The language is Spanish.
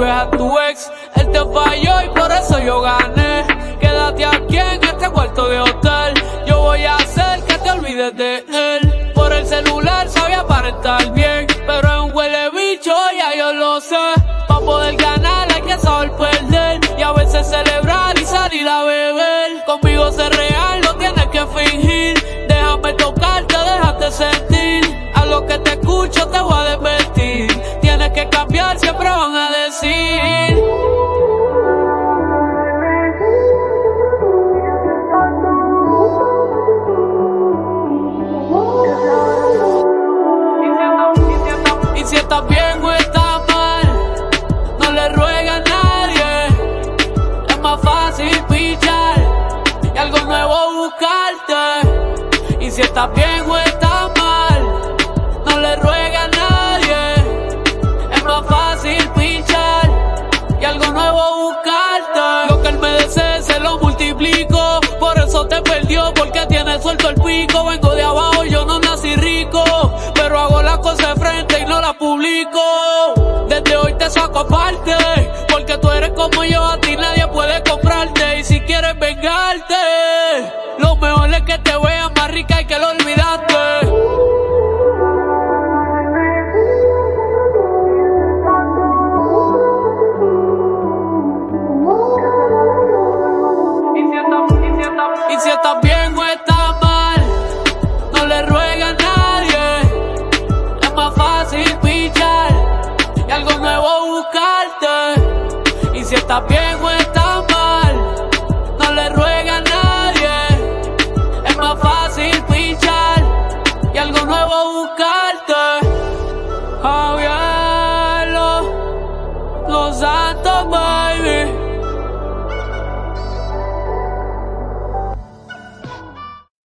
escribes a tu ex. Él te falló y por eso yo gané. Quédate aquí en este cuarto de hotel. Yo voy a hacer que te olvides de él. Por el celular sabía para estar bien, pero es un huele bicho, ya yo lo sé. Pa' poder ganar hay que saber perder. Y a veces se Si estás bien o estás mal, no le ruega a nadie. Es más fácil pichar y algo nuevo buscarte. Y si estás bien o estás mal, no le ruega a nadie. Es más fácil pichar y algo nuevo buscarte. Lo que él me desee se lo multiplico. Por eso te perdió, porque tiene suelto el pico. Vengo de Desde hoy te saco aparte. Porque tú eres como yo, a ti nadie puede comprarte. Y si quieres vengarte, lo mejor es que te veas más rica y que lo olvidaste. Y si estás bien o estás mal, no le ruega a nadie. Es más fácil si estás bien o estás mal, no le ruega a nadie. Es más fácil pichar y algo nuevo buscarte. Javier, los santos.